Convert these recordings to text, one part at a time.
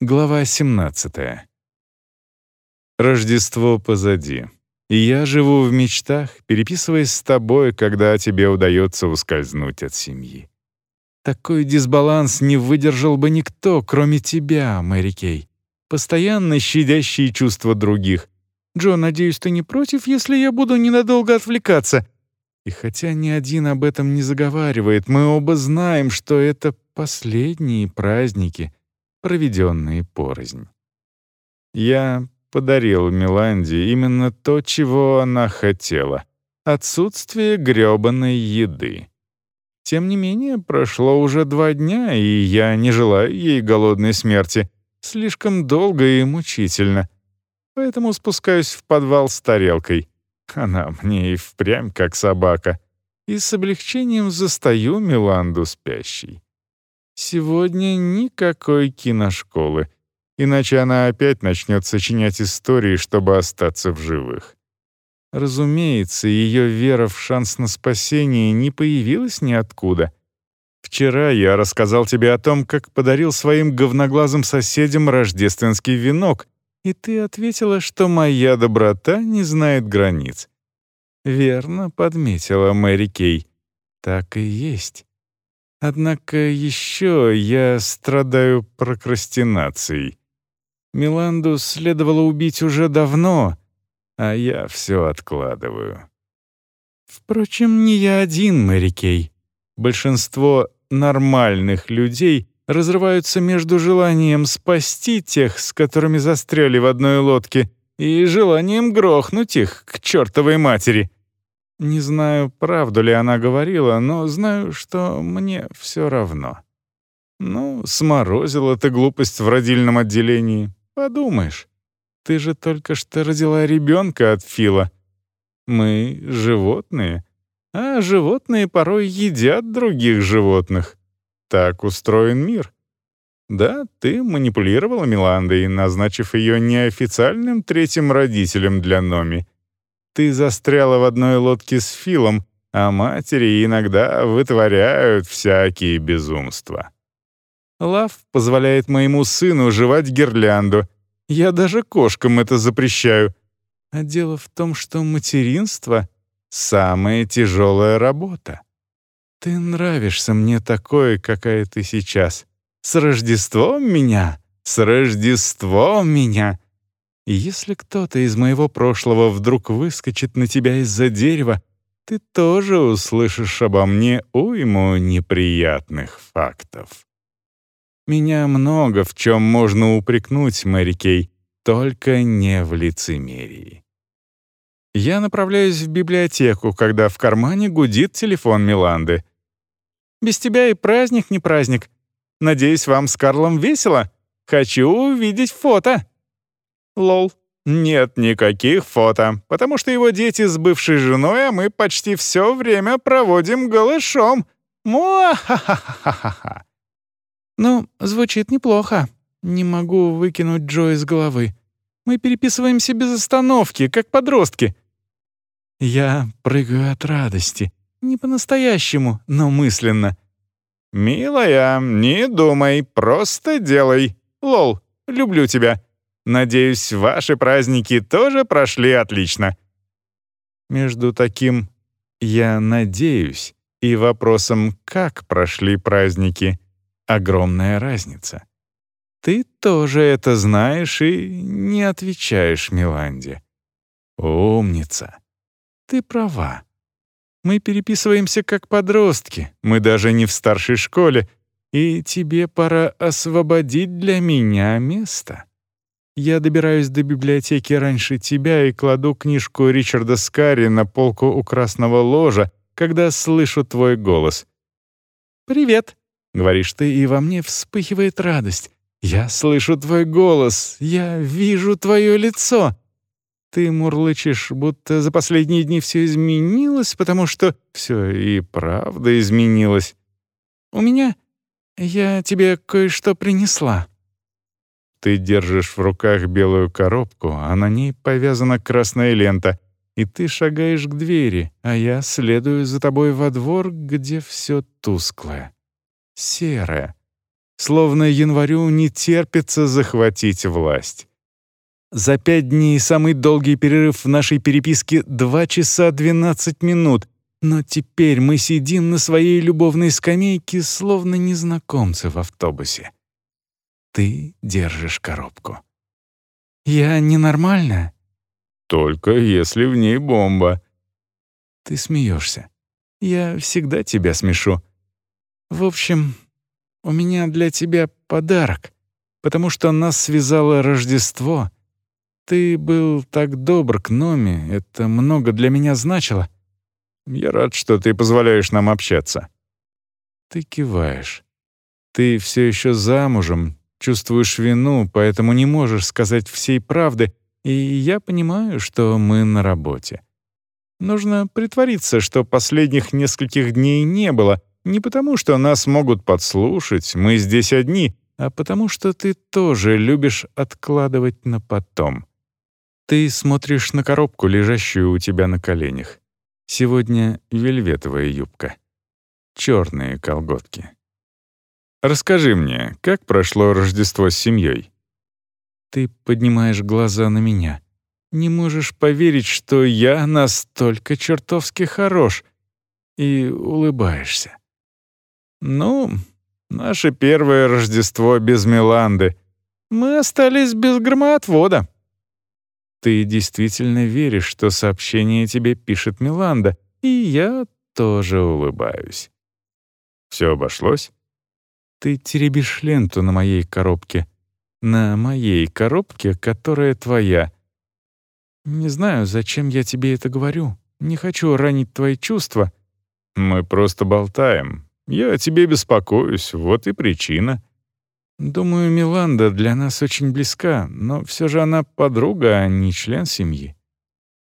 Глава 17. Рождество позади. И я живу в мечтах, переписываясь с тобой, когда тебе удается ускользнуть от семьи. Такой дисбаланс не выдержал бы никто, кроме тебя, Мэри Кей. Постоянно щадящие чувства других. Джо, надеюсь, ты не против, если я буду ненадолго отвлекаться? И хотя ни один об этом не заговаривает, мы оба знаем, что это последние праздники — проведенные порознь. Я подарил Миланде именно то, чего она хотела — отсутствие грёбаной еды. Тем не менее, прошло уже два дня, и я не желаю ей голодной смерти. Слишком долго и мучительно. Поэтому спускаюсь в подвал с тарелкой. Она мне и впрямь как собака. И с облегчением застаю Миланду спящей. Сегодня никакой киношколы, иначе она опять начнет сочинять истории, чтобы остаться в живых. Разумеется, ее вера в шанс на спасение не появилась ниоткуда. Вчера я рассказал тебе о том, как подарил своим говноглазым соседям рождественский венок, и ты ответила, что моя доброта не знает границ. Верно подметила Мэри Кей. Так и есть. Однако еще я страдаю прокрастинацией. Миланду следовало убить уже давно, а я все откладываю. Впрочем, не я один, Мэри Кей. Большинство нормальных людей разрываются между желанием спасти тех, с которыми застряли в одной лодке, и желанием грохнуть их к чертовой матери — не знаю, правду ли она говорила, но знаю, что мне все равно. Ну, сморозила ты глупость в родильном отделении. Подумаешь, ты же только что родила ребенка от Фила. Мы — животные, а животные порой едят других животных. Так устроен мир. Да, ты манипулировала Миландой, назначив ее неофициальным третьим родителем для Номи — ты застряла в одной лодке с Филом, а матери иногда вытворяют всякие безумства. Лав позволяет моему сыну жевать гирлянду. Я даже кошкам это запрещаю. А дело в том, что материнство — самая тяжелая работа. Ты нравишься мне такой, какая ты сейчас. С Рождеством меня! С Рождеством меня! И если кто-то из моего прошлого вдруг выскочит на тебя из-за дерева, ты тоже услышишь обо мне уйму неприятных фактов. Меня много в чем можно упрекнуть, Мэри Кей, только не в лицемерии. Я направляюсь в библиотеку, когда в кармане гудит телефон Миланды. «Без тебя и праздник не праздник. Надеюсь, вам с Карлом весело. Хочу увидеть фото». Лол. Нет никаких фото, потому что его дети с бывшей женой, а мы почти все время проводим голышом. Муа-ха-ха-ха-ха. Ну, звучит неплохо. Не могу выкинуть Джо из головы. Мы переписываемся без остановки, как подростки. Я прыгаю от радости. Не по-настоящему, но мысленно. «Милая, не думай, просто делай. Лол, люблю тебя. Надеюсь, ваши праздники тоже прошли отлично». Между таким «я надеюсь» и вопросом «как прошли праздники» огромная разница. Ты тоже это знаешь и не отвечаешь Миланде. Умница. Ты права. Мы переписываемся как подростки, мы даже не в старшей школе, и тебе пора освободить для меня место. Я добираюсь до библиотеки раньше тебя и кладу книжку Ричарда Скарри на полку у красного ложа, когда слышу твой голос. «Привет», — говоришь ты, и во мне вспыхивает радость. «Я слышу твой голос, я вижу твое лицо». Ты мурлычешь, будто за последние дни все изменилось, потому что все и правда изменилось. «У меня... я тебе кое-что принесла». Ты держишь в руках белую коробку, а на ней повязана красная лента, и ты шагаешь к двери, а я следую за тобой во двор, где все тусклое, серое. словно январю не терпится захватить власть. За пять дней самый долгий перерыв в нашей переписке — 2 часа 12 минут, но теперь мы сидим на своей любовной скамейке, словно незнакомцы в автобусе. Ты держишь коробку. Я ненормальная? Только если в ней бомба. Ты смеешься. Я всегда тебя смешу. В общем, у меня для тебя подарок, потому что нас связало Рождество. Ты был так добр к Номи, это много для меня значило. Я рад, что ты позволяешь нам общаться. Ты киваешь. Ты все еще замужем, чувствуешь вину, поэтому не можешь сказать всей правды, и я понимаю, что мы на работе. Нужно притвориться, что последних нескольких дней не было, не потому, что нас могут подслушать, мы здесь одни, а потому что ты тоже любишь откладывать на потом. Ты смотришь на коробку, лежащую у тебя на коленях. Сегодня вельветовая юбка. Черные колготки. Расскажи мне, как прошло Рождество с семьей? Ты поднимаешь глаза на меня. Не можешь поверить, что я настолько чертовски хорош. И улыбаешься. Ну, наше первое Рождество без Миланды. Мы остались без громоотвода. Ты действительно веришь, что сообщение тебе пишет Миланда, и я тоже улыбаюсь. Все обошлось? Ты теребишь ленту на моей коробке. На моей коробке, которая твоя. Не знаю, зачем я тебе это говорю. Не хочу ранить твои чувства. Мы просто болтаем. Я о тебе беспокоюсь, вот и причина. Думаю, Миланда для нас очень близка, но все же она подруга, а не член семьи.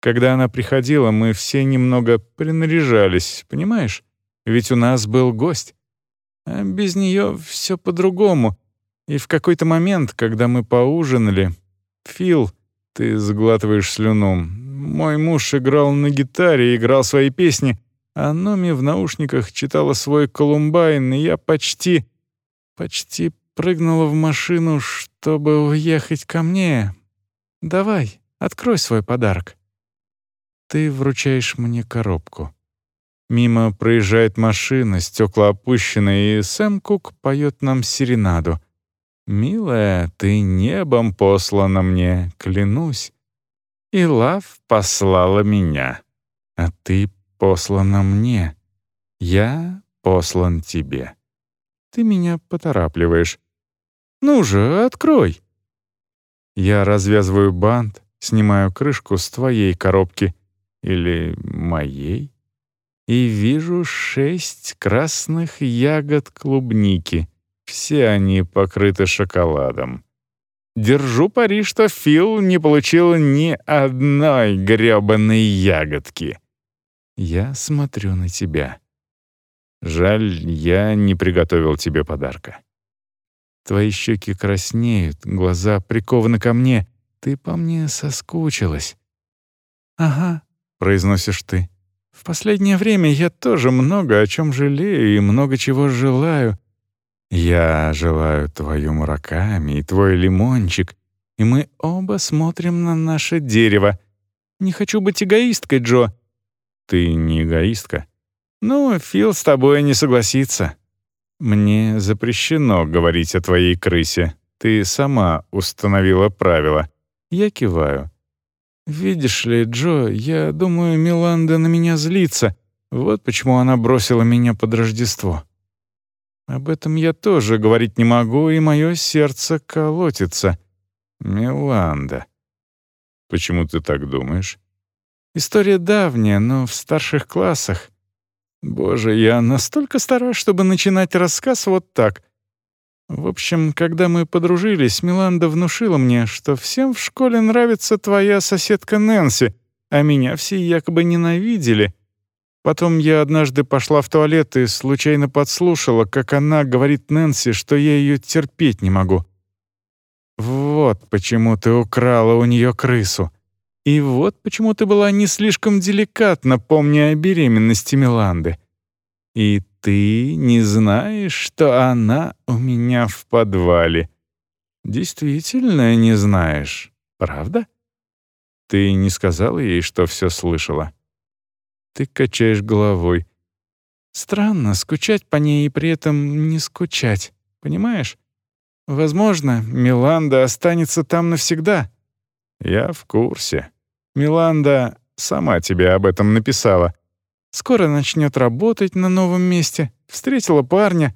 Когда она приходила, мы все немного принаряжались, понимаешь? Ведь у нас был гость. А без нее все по-другому. И в какой-то момент, когда мы поужинали, Фил, ты сглатываешь слюну, мой муж играл на гитаре, играл свои песни, а Номи в наушниках читала свой Колумбайн, и я почти, почти прыгнула в машину, чтобы уехать ко мне. Давай, открой свой подарок. Ты вручаешь мне коробку. Мимо проезжает машина, стекла опущены, и Сэм Кук поет нам серенаду. «Милая, ты небом послана мне, клянусь. И Лав послала меня, а ты послана мне. Я послан тебе. Ты меня поторапливаешь. Ну же, открой!» Я развязываю бант, снимаю крышку с твоей коробки. Или моей? И вижу шесть красных ягод клубники. Все они покрыты шоколадом. Держу пари, что Фил не получил ни одной грёбаной ягодки. Я смотрю на тебя. Жаль, я не приготовил тебе подарка. Твои щеки краснеют, глаза прикованы ко мне. Ты по мне соскучилась. «Ага», — произносишь ты. В последнее время я тоже много о чем жалею и много чего желаю. Я желаю твою мураками и твой лимончик, и мы оба смотрим на наше дерево. Не хочу быть эгоисткой, Джо. Ты не эгоистка? Ну, Фил с тобой не согласится. Мне запрещено говорить о твоей крысе. Ты сама установила правила. Я киваю. «Видишь ли, Джо, я думаю, Миланда на меня злится. Вот почему она бросила меня под Рождество. Об этом я тоже говорить не могу, и мое сердце колотится. Миланда. Почему ты так думаешь? История давняя, но в старших классах. Боже, я настолько стара, чтобы начинать рассказ вот так. В общем, когда мы подружились, Миланда внушила мне, что всем в школе нравится твоя соседка Нэнси, а меня все якобы ненавидели. Потом я однажды пошла в туалет и случайно подслушала, как она говорит Нэнси, что я ее терпеть не могу. Вот почему ты украла у нее крысу. И вот почему ты была не слишком деликатна, помня о беременности Миланды. И ты не знаешь, что она у меня в подвале. Действительно не знаешь, правда? Ты не сказала ей, что все слышала? Ты качаешь головой. Странно скучать по ней и при этом не скучать, понимаешь? Возможно, Миланда останется там навсегда. Я в курсе. Миланда сама тебе об этом написала. Скоро начнет работать на новом месте, встретила парня.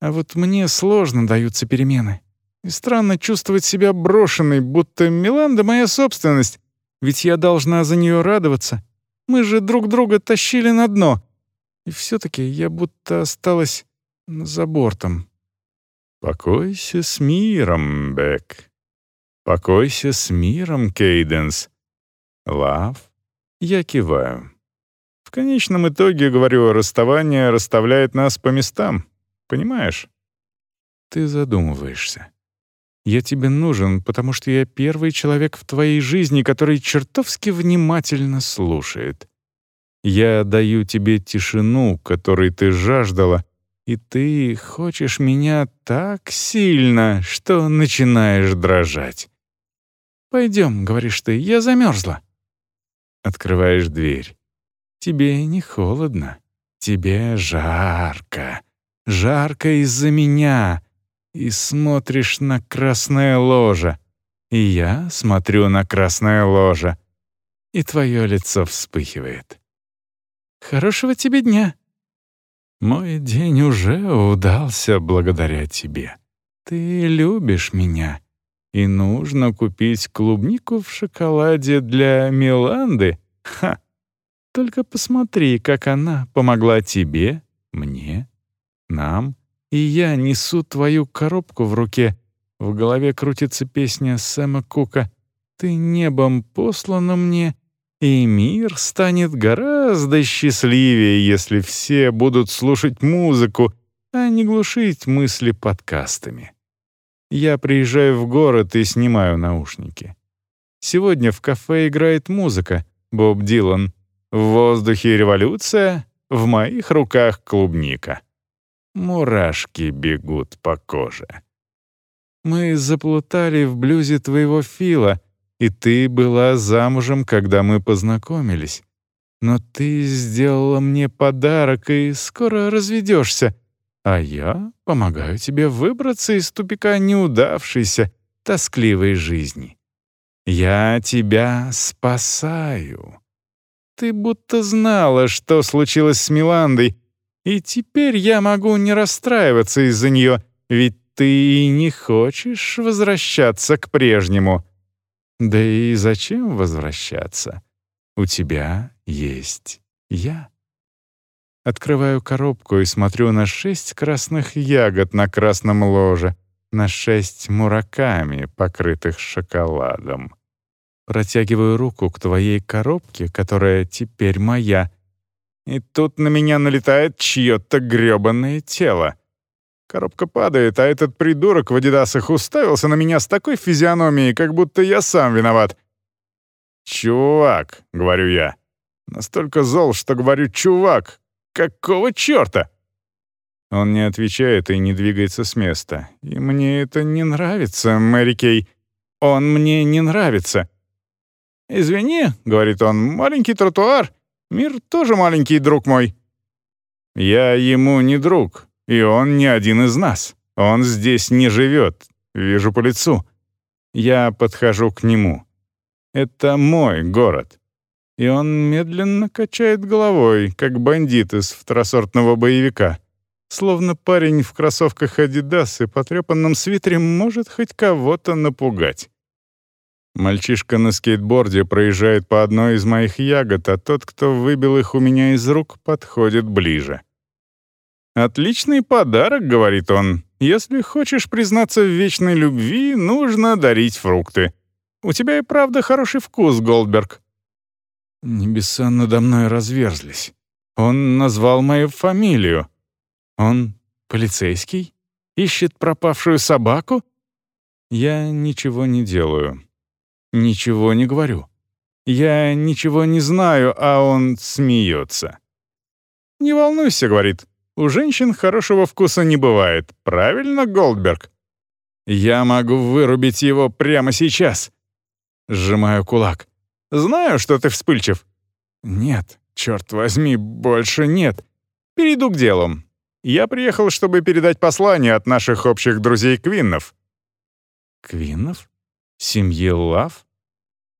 А вот мне сложно даются перемены. И странно чувствовать себя брошенной, будто Миланда — моя собственность, ведь я должна за нее радоваться. Мы же друг друга тащили на дно. И все таки я будто осталась за бортом. «Покойся с миром, Бек. Покойся с миром, Кейденс. Лав». Я киваю. В конечном итоге, говорю, расставание расставляет нас по местам. Понимаешь? Ты задумываешься. Я тебе нужен, потому что я первый человек в твоей жизни, который чертовски внимательно слушает. Я даю тебе тишину, которой ты жаждала, и ты хочешь меня так сильно, что начинаешь дрожать. «Пойдем», — говоришь ты, — «я замерзла». Открываешь дверь. Тебе не холодно, тебе жарко. Жарко из-за меня. И смотришь на красное ложе. И я смотрю на красное ложе. И твое лицо вспыхивает. Хорошего тебе дня. Мой день уже удался благодаря тебе. Ты любишь меня. И нужно купить клубнику в шоколаде для Миланды. Ха! Только посмотри, как она помогла тебе, мне, нам. И я несу твою коробку в руке. В голове крутится песня Сэма Кука. Ты небом послана мне, и мир станет гораздо счастливее, если все будут слушать музыку, а не глушить мысли подкастами. Я приезжаю в город и снимаю наушники. Сегодня в кафе играет музыка, Боб Дилан. В воздухе революция, в моих руках клубника. Мурашки бегут по коже. Мы заплутали в блюзе твоего Фила — и ты была замужем, когда мы познакомились. Но ты сделала мне подарок и скоро разведешься, а я помогаю тебе выбраться из тупика неудавшейся, тоскливой жизни. Я тебя спасаю. Ты будто знала, что случилось с Миландой, и теперь я могу не расстраиваться из-за нее, ведь ты не хочешь возвращаться к прежнему. Да и зачем возвращаться? У тебя есть я. Открываю коробку и смотрю на шесть красных ягод на красном ложе, на шесть мураками, покрытых шоколадом. Протягиваю руку к твоей коробке, которая теперь моя. И тут на меня налетает чье-то грёбаное тело. Коробка падает, а этот придурок в адидасах уставился на меня с такой физиономией, как будто я сам виноват. «Чувак», — говорю я. Настолько зол, что говорю «чувак». Какого чёрта? Он не отвечает и не двигается с места. И мне это не нравится, Мэри Кей. Он мне не нравится. «Извини», — говорит он, — «маленький тротуар. Мир тоже маленький, друг мой». «Я ему не друг. И он не один из нас. Он здесь не живет. Вижу по лицу. Я подхожу к нему. Это мой город. И он медленно качает головой, как бандит из второсортного боевика. Словно парень в кроссовках Adidas и потрепанном свитере может хоть кого-то напугать. Мальчишка на скейтборде проезжает по одной из моих ягод, а тот, кто выбил их у меня из рук, подходит ближе. «Отличный подарок», — говорит он. «Если хочешь признаться в вечной любви, нужно дарить фрукты. У тебя и правда хороший вкус, Голдберг». Небеса надо мной разверзлись. Он назвал мою фамилию. Он полицейский? Ищет пропавшую собаку? Я ничего не делаю. Ничего не говорю. Я ничего не знаю, а он смеется. «Не волнуйся», — говорит. У женщин хорошего вкуса не бывает, правильно, Голдберг? Я могу вырубить его прямо сейчас. Сжимаю кулак. Знаю, что ты вспыльчив. Нет, черт возьми, больше нет. Перейду к делу. Я приехал, чтобы передать послание от наших общих друзей Квиннов. Квиннов? Семьи Лав?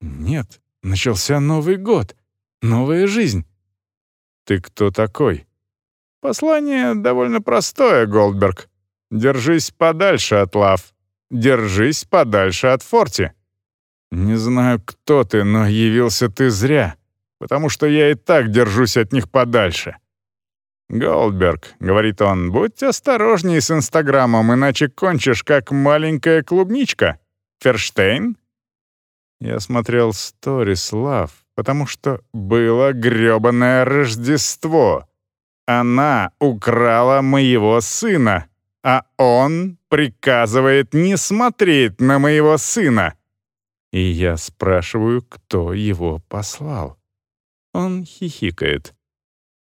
Нет, начался Новый год. Новая жизнь. Ты кто такой? Послание довольно простое, Голдберг. Держись подальше от Лав. Держись подальше от Форти. Не знаю, кто ты, но явился ты зря, потому что я и так держусь от них подальше. «Голдберг», — говорит он, — «будь осторожней с Инстаграмом, иначе кончишь, как маленькая клубничка. Ферштейн?» Я смотрел сторис Лав, потому что было грёбаное Рождество. Она украла моего сына, а он приказывает не смотреть на моего сына. И я спрашиваю, кто его послал. Он хихикает.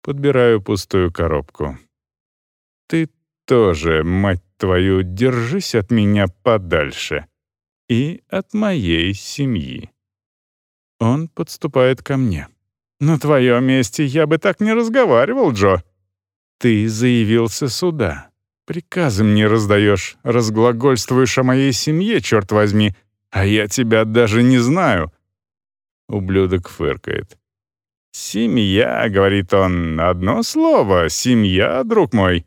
Подбираю пустую коробку. «Ты тоже, мать твою, держись от меня подальше. И от моей семьи». Он подступает ко мне. «На твоем месте я бы так не разговаривал, Джо. Ты заявился сюда. Приказы мне раздаешь, разглагольствуешь о моей семье, черт возьми, а я тебя даже не знаю». Ублюдок фыркает. «Семья», — говорит он, — «одно слово, семья, друг мой».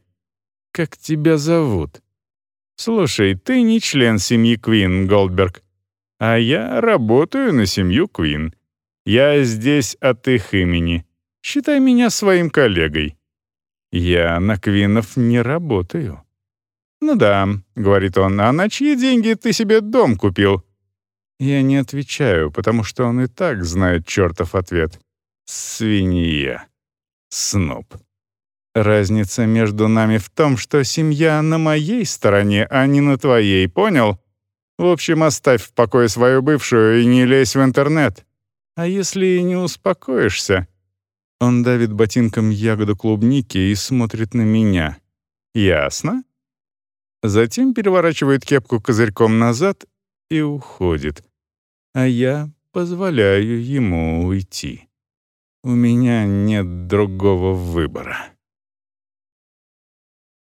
«Как тебя зовут?» «Слушай, ты не член семьи Квин, Голдберг, а я работаю на семью Квин. Я здесь от их имени. Считай меня своим коллегой». «Я на Квинов не работаю». «Ну да», — говорит он, — «а на чьи деньги ты себе дом купил?» Я не отвечаю, потому что он и так знает чертов ответ. Свинья. Сноб. Разница между нами в том, что семья на моей стороне, а не на твоей, понял? В общем, оставь в покое свою бывшую и не лезь в интернет. А если не успокоишься? Он давит ботинком ягоду клубники и смотрит на меня. Ясно? Затем переворачивает кепку козырьком назад и уходит. А я позволяю ему уйти. У меня нет другого выбора.